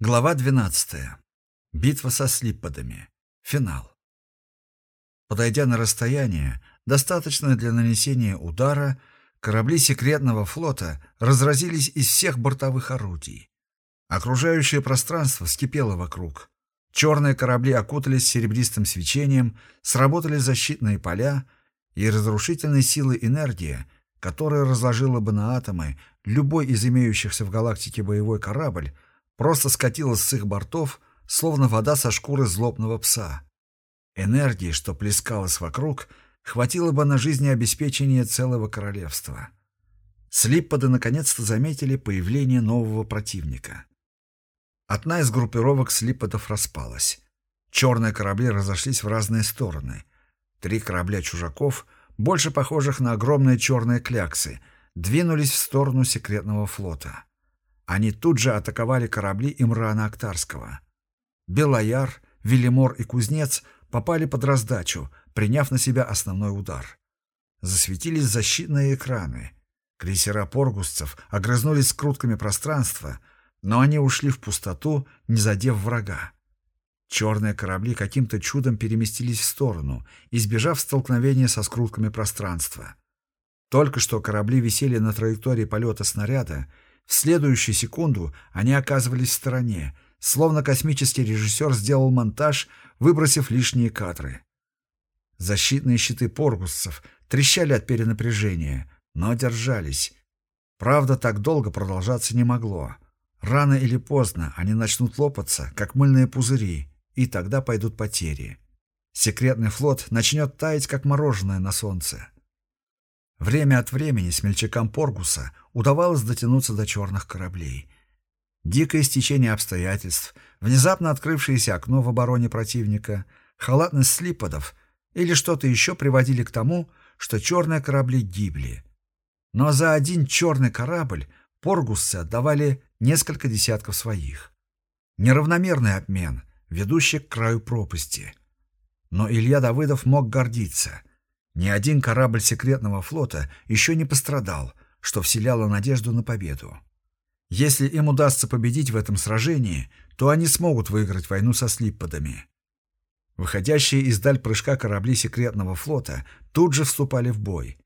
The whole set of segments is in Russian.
Глава 12. Битва со слипподами. Финал. Подойдя на расстояние, достаточное для нанесения удара, корабли секретного флота разразились из всех бортовых орудий. Окружающее пространство вскипело вокруг. Черные корабли окутались серебристым свечением, сработали защитные поля, и разрушительной силы энергия, которая разложила бы на атомы любой из имеющихся в галактике боевой корабль, просто скатилась с их бортов, словно вода со шкуры злобного пса. Энергии, что плескалась вокруг, хватило бы на жизнеобеспечение целого королевства. Слипподы наконец-то заметили появление нового противника. Одна из группировок слипподов распалась. Черные корабли разошлись в разные стороны. Три корабля чужаков, больше похожих на огромные черные кляксы, двинулись в сторону секретного флота. Они тут же атаковали корабли Имрана Актарского. Белояр, Велимор и Кузнец попали под раздачу, приняв на себя основной удар. Засветились защитные экраны. Крейсера поргусцев огрызнулись скрутками пространства, но они ушли в пустоту, не задев врага. Черные корабли каким-то чудом переместились в сторону, избежав столкновения со скрутками пространства. Только что корабли висели на траектории полета снаряда, в следующую секунду они оказывались в стороне, словно космический режиссер сделал монтаж, выбросив лишние кадры. Защитные щиты поргусцев трещали от перенапряжения, но держались. Правда, так долго продолжаться не могло. Рано или поздно они начнут лопаться, как мыльные пузыри, и тогда пойдут потери. Секретный флот начнет таять, как мороженое на солнце. Время от времени смельчакам Поргуса удавалось дотянуться до черных кораблей. Дикое стечение обстоятельств, внезапно открывшееся окно в обороне противника, халатность слиподов или что-то еще приводили к тому, что черные корабли гибли. Но за один черный корабль Поргусцы отдавали несколько десятков своих. Неравномерный обмен, ведущий к краю пропасти. Но Илья Давыдов мог гордиться. Ни один корабль секретного флота еще не пострадал, что вселяло надежду на победу. Если им удастся победить в этом сражении, то они смогут выиграть войну со слипподами. Выходящие из даль прыжка корабли секретного флота тут же вступали в бой.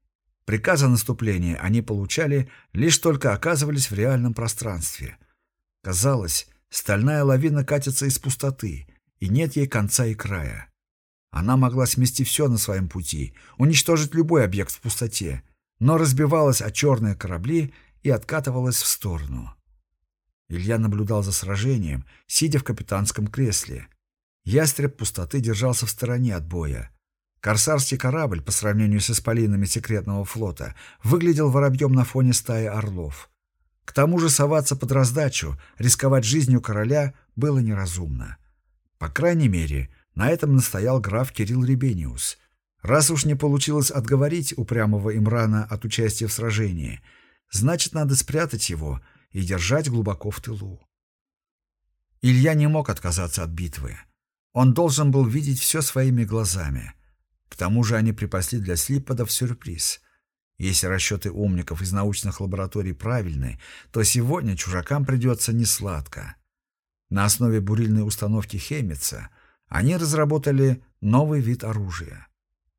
Приказы наступления они получали, лишь только оказывались в реальном пространстве. Казалось, стальная лавина катится из пустоты, и нет ей конца и края. Она могла смести все на своем пути, уничтожить любой объект в пустоте, но разбивалась о черные корабли и откатывалась в сторону. Илья наблюдал за сражением, сидя в капитанском кресле. Ястреб пустоты держался в стороне от боя. Корсарский корабль, по сравнению с исполинами секретного флота, выглядел воробьем на фоне стаи орлов. К тому же соваться под раздачу, рисковать жизнью короля было неразумно. По крайней мере, на этом настоял граф Кирилл Ребениус — Раз уж не получилось отговорить упрямого Имрана от участия в сражении, значит, надо спрятать его и держать глубоко в тылу. Илья не мог отказаться от битвы. Он должен был видеть все своими глазами. К тому же они припасли для слипподов сюрприз. Если расчеты умников из научных лабораторий правильны, то сегодня чужакам придется несладко. На основе бурильной установки Хемица они разработали новый вид оружия.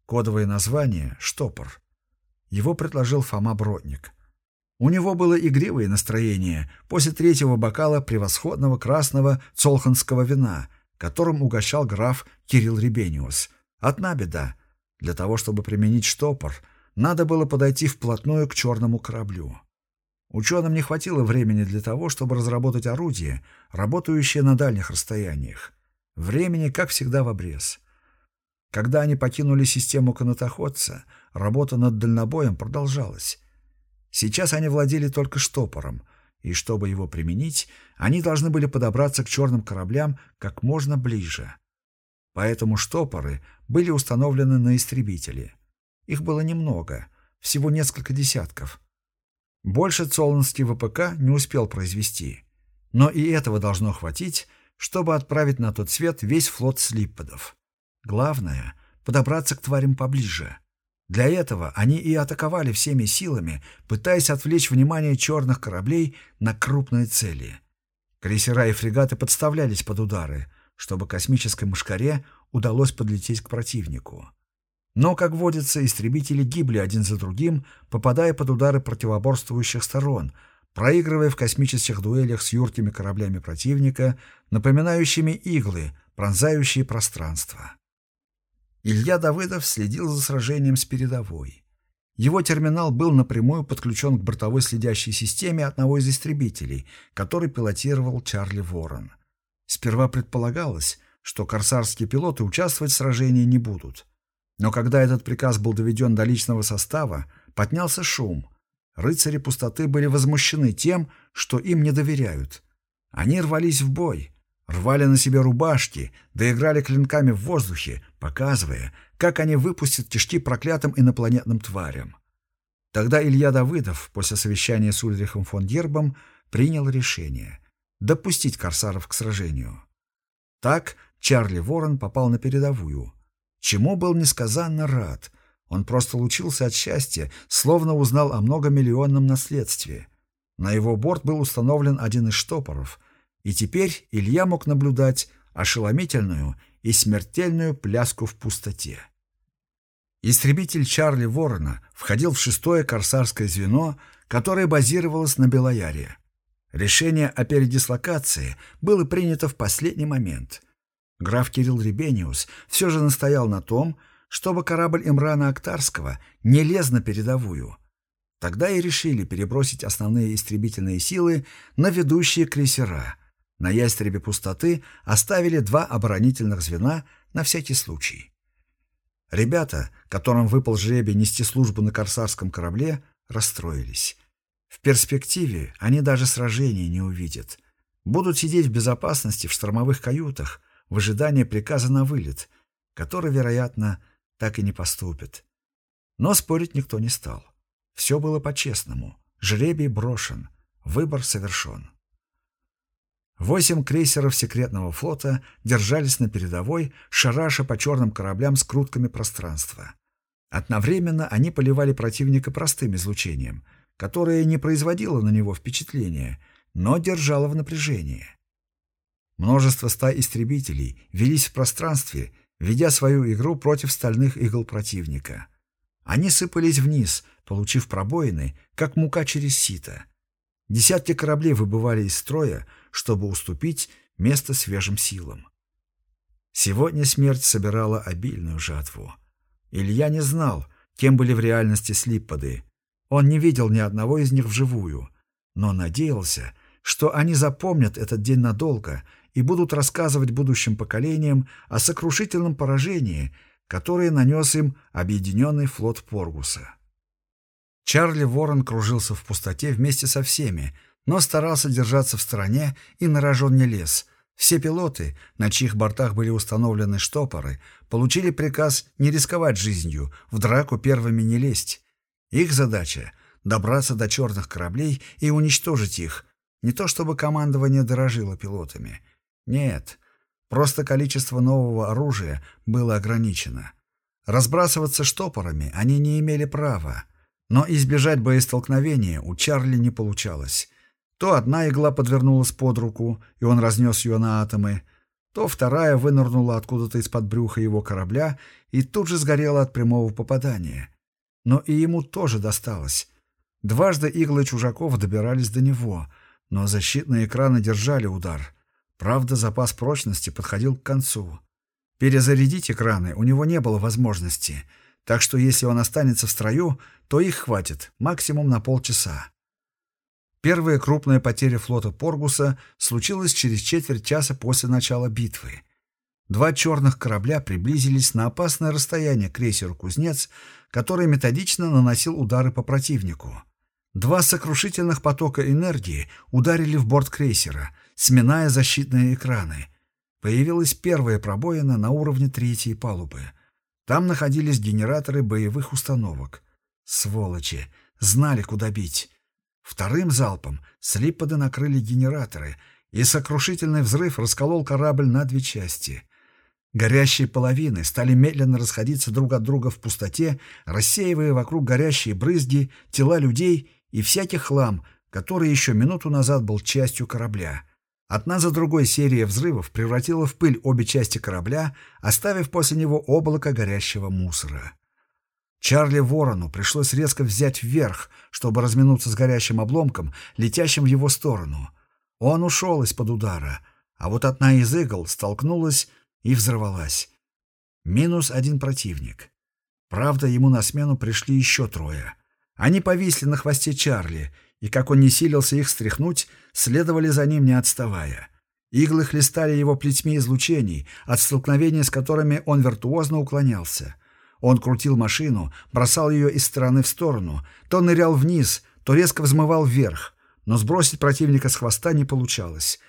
Кодовое название — «Штопор». Его предложил Фома Бродник. У него было игривое настроение после третьего бокала превосходного красного цолханского вина, которым угощал граф Кирилл Ребениус. Одна беда. Для того, чтобы применить штопор, надо было подойти вплотную к черному кораблю. Ученым не хватило времени для того, чтобы разработать орудие, работающее на дальних расстояниях. Времени, как всегда, в обрез. Когда они покинули систему канатоходца, работа над дальнобоем продолжалась. Сейчас они владели только штопором, и чтобы его применить, они должны были подобраться к черным кораблям как можно ближе. Поэтому штопоры были установлены на истребители. Их было немного, всего несколько десятков. Больше Цолнский ВПК не успел произвести. Но и этого должно хватить, чтобы отправить на тот свет весь флот слипподов. Главное — подобраться к тварям поближе. Для этого они и атаковали всеми силами, пытаясь отвлечь внимание черных кораблей на крупные цели. Крейсера и фрегаты подставлялись под удары, чтобы космической мушкаре удалось подлететь к противнику. Но, как водится, истребители гибли один за другим, попадая под удары противоборствующих сторон, проигрывая в космических дуэлях с юркими кораблями противника, напоминающими иглы, пронзающие пространство. Илья Давыдов следил за сражением с передовой. Его терминал был напрямую подключен к бортовой следящей системе одного из истребителей, который пилотировал Чарли Ворон. Сперва предполагалось, что корсарские пилоты участвовать в сражении не будут. Но когда этот приказ был доведен до личного состава, поднялся шум. Рыцари пустоты были возмущены тем, что им не доверяют. Они рвались в бой, рвали на себе рубашки, доиграли клинками в воздухе, показывая, как они выпустят кишки проклятым инопланетным тварям. Тогда Илья Давыдов, после совещания с Ульрихом фон Гербом, принял решение допустить корсаров к сражению. Так Чарли Ворон попал на передовую, чему был несказанно рад. Он просто лучился от счастья, словно узнал о многомиллионном наследстве. На его борт был установлен один из штопоров, и теперь Илья мог наблюдать ошеломительную и смертельную пляску в пустоте. Истребитель Чарли Ворона входил в шестое корсарское звено, которое базировалось на Белояре. Решение о передислокации было принято в последний момент. Граф Кирилл Ребениус все же настоял на том, чтобы корабль Имрана Актарского не лез на передовую. Тогда и решили перебросить основные истребительные силы на ведущие крейсера. На ястребе пустоты оставили два оборонительных звена на всякий случай. Ребята, которым выпал жребий нести службу на корсарском корабле, расстроились. В перспективе они даже сражения не увидят. Будут сидеть в безопасности в штормовых каютах, в ожидании приказа на вылет, который, вероятно, так и не поступит. Но спорить никто не стал. Все было по-честному. Жребий брошен, выбор совершен. Восемь крейсеров секретного флота держались на передовой, шараша по черным кораблям с крутками пространства. Одновременно они поливали противника простым излучением, которое не производило на него впечатления, но держало в напряжении. Множество ста истребителей велись в пространстве, ведя свою игру против стальных игл противника. Они сыпались вниз, получив пробоины, как мука через сито. Десятки кораблей выбывали из строя, чтобы уступить место свежим силам. Сегодня смерть собирала обильную жатву. Илья не знал, кем были в реальности слиппады. Он не видел ни одного из них вживую, но надеялся, что они запомнят этот день надолго и будут рассказывать будущим поколениям о сокрушительном поражении, которое нанес им объединенный флот Поргуса. Чарли Ворон кружился в пустоте вместе со всеми, но старался держаться в стороне и на рожон не лез. Все пилоты, на чьих бортах были установлены штопоры, получили приказ не рисковать жизнью, в драку первыми не лезть. Их задача — добраться до черных кораблей и уничтожить их. Не то чтобы командование дорожило пилотами. Нет, просто количество нового оружия было ограничено. Разбрасываться штопорами они не имели права. Но избежать боестолкновения у Чарли не получалось. То одна игла подвернулась под руку, и он разнес ее на атомы, то вторая вынырнула откуда-то из-под брюха его корабля и тут же сгорела от прямого попадания. Но и ему тоже досталось. Дважды иглы чужаков добирались до него, но защитные экраны держали удар. Правда, запас прочности подходил к концу. Перезарядить экраны у него не было возможности — так что если он останется в строю, то их хватит максимум на полчаса. Первая крупная потеря флота Поргуса случилась через четверть часа после начала битвы. Два черных корабля приблизились на опасное расстояние к крейсеру «Кузнец», который методично наносил удары по противнику. Два сокрушительных потока энергии ударили в борт крейсера, сминая защитные экраны. Появилась первая пробоина на уровне третьей палубы — там находились генераторы боевых установок. Сволочи! Знали, куда бить. Вторым залпом слиппады накрыли генераторы, и сокрушительный взрыв расколол корабль на две части. Горящие половины стали медленно расходиться друг от друга в пустоте, рассеивая вокруг горящие брызги, тела людей и всякий хлам, который еще минуту назад был частью корабля. Одна за другой серия взрывов превратила в пыль обе части корабля, оставив после него облако горящего мусора. Чарли Ворону пришлось резко взять вверх, чтобы разминуться с горящим обломком, летящим в его сторону. Он ушел из-под удара, а вот одна из игл столкнулась и взорвалась. Минус один противник. Правда, ему на смену пришли еще трое. Они повисли на хвосте Чарли, и, как он не силился их стряхнуть, следовали за ним, не отставая. Иглы хлестали его плетьми излучений, от столкновения с которыми он виртуозно уклонялся. Он крутил машину, бросал ее из стороны в сторону, то нырял вниз, то резко взмывал вверх, но сбросить противника с хвоста не получалось.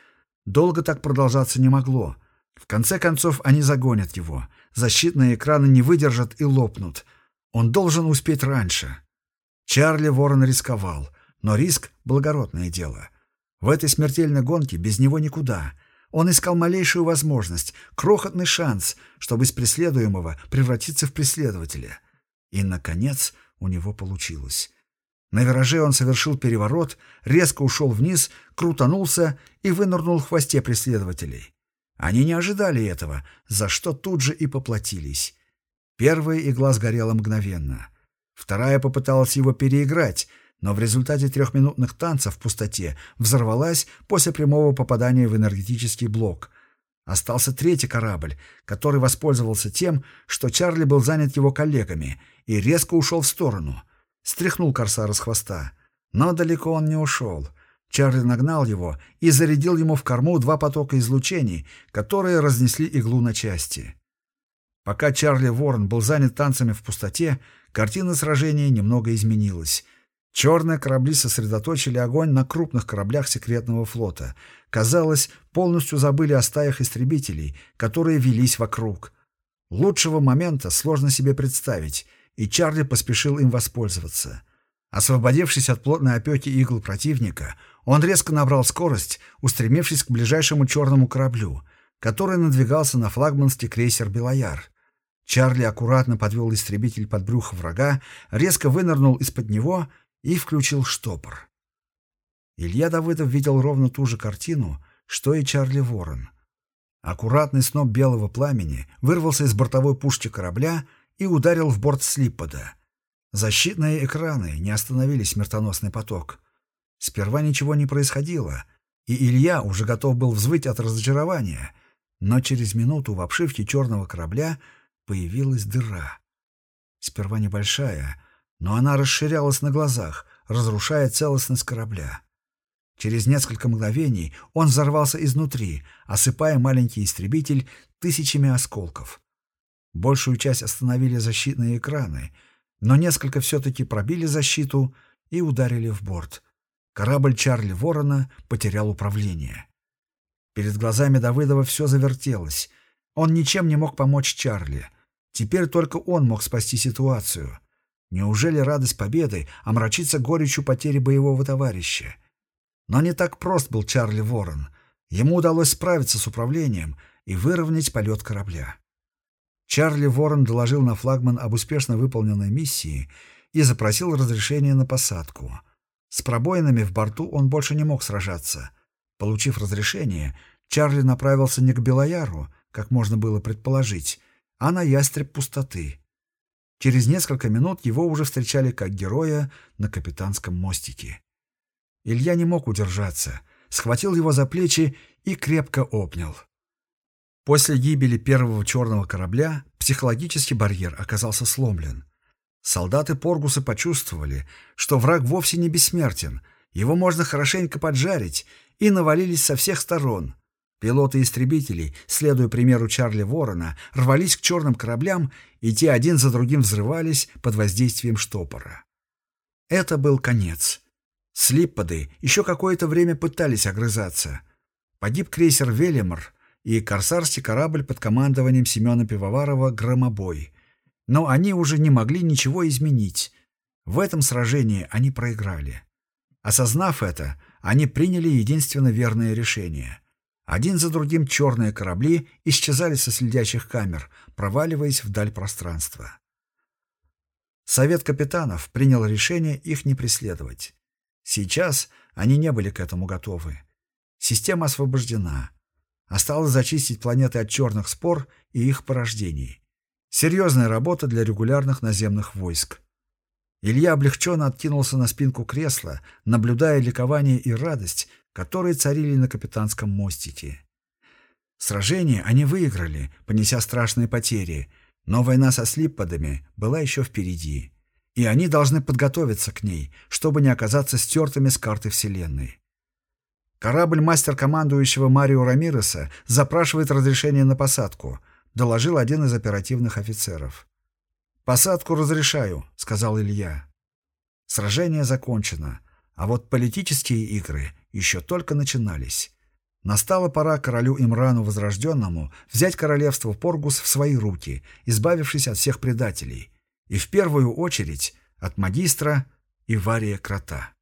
Долго так продолжаться не могло. В конце концов они загонят его. Защитные экраны не выдержат и лопнут. Он должен успеть раньше. Чарли Ворон рисковал, но риск — благородное дело. В этой смертельной гонке без него никуда. Он искал малейшую возможность, крохотный шанс, чтобы из преследуемого превратиться в преследователя. И, наконец, у него получилось. На вираже он совершил переворот, резко ушел вниз, крутанулся и вынырнул в хвосте преследователей. Они не ожидали этого, за что тут же и поплатились. Первая игла сгорела мгновенно. Вторая попыталась его переиграть, но в результате трехминутных танцев в пустоте взорвалась после прямого попадания в энергетический блок. Остался третий корабль, который воспользовался тем, что Чарли был занят его коллегами, и резко ушел в сторону. Стряхнул корсара с хвоста. Но далеко он не ушел — Чарли нагнал его и зарядил ему в корму два потока излучений, которые разнесли иглу на части. Пока Чарли Ворон был занят танцами в пустоте, картина сражения немного изменилась. Черные корабли сосредоточили огонь на крупных кораблях секретного флота. Казалось, полностью забыли о стаях истребителей, которые велись вокруг. Лучшего момента сложно себе представить, и Чарли поспешил им воспользоваться. Освободившись от плотной опеки игл противника, он резко набрал скорость, устремившись к ближайшему черному кораблю, который надвигался на флагманский крейсер «Белояр». Чарли аккуратно подвел истребитель под брюхо врага, резко вынырнул из-под него и включил штопор. Илья Давыдов видел ровно ту же картину, что и Чарли Ворон. Аккуратный сноп белого пламени вырвался из бортовой пушки корабля и ударил в борт Слиппода. Защитные экраны не остановили смертоносный поток. Сперва ничего не происходило, и Илья уже готов был взвыть от разочарования, но через минуту в обшивке черного корабля появилась дыра. Сперва небольшая, но она расширялась на глазах, разрушая целостность корабля. Через несколько мгновений он взорвался изнутри, осыпая маленький истребитель тысячами осколков. Большую часть остановили защитные экраны, но несколько все-таки пробили защиту и ударили в борт — Корабль Чарли Ворона потерял управление. Перед глазами Давыдова все завертелось. Он ничем не мог помочь Чарли. Теперь только он мог спасти ситуацию. Неужели радость победы омрачится горечью потери боевого товарища? Но не так прост был Чарли Ворон. Ему удалось справиться с управлением и выровнять полет корабля. Чарли Ворон доложил на флагман об успешно выполненной миссии и запросил разрешение на посадку — с пробоинами в борту он больше не мог сражаться. Получив разрешение, Чарли направился не к Белояру, как можно было предположить, а на ястреб пустоты. Через несколько минут его уже встречали как героя на капитанском мостике. Илья не мог удержаться, схватил его за плечи и крепко обнял. После гибели первого черного корабля психологический барьер оказался сломлен. Солдаты Поргуса почувствовали, что враг вовсе не бессмертен, его можно хорошенько поджарить, и навалились со всех сторон. Пилоты истребителей, следуя примеру Чарли Ворона, рвались к черным кораблям, и те один за другим взрывались под воздействием штопора. Это был конец. Слипподы еще какое-то время пытались огрызаться. Погиб крейсер «Велимор» и корсарский корабль под командованием Семена Пивоварова «Громобой», но они уже не могли ничего изменить. В этом сражении они проиграли. Осознав это, они приняли единственно верное решение. Один за другим черные корабли исчезали со следящих камер, проваливаясь вдаль пространства. Совет капитанов принял решение их не преследовать. Сейчас они не были к этому готовы. Система освобождена. Осталось зачистить планеты от черных спор и их порождений. Серьезная работа для регулярных наземных войск. Илья облегченно откинулся на спинку кресла, наблюдая ликование и радость, которые царили на капитанском мостике. Сражение они выиграли, понеся страшные потери, но война со слиппадами была еще впереди, и они должны подготовиться к ней, чтобы не оказаться стертыми с карты Вселенной. Корабль мастер-командующего Марио Рамиреса запрашивает разрешение на посадку, доложил один из оперативных офицеров. «Посадку разрешаю», — сказал Илья. Сражение закончено, а вот политические игры еще только начинались. Настала пора королю Имрану Возрожденному взять королевство Поргус в свои руки, избавившись от всех предателей, и в первую очередь от магистра Ивария Крота.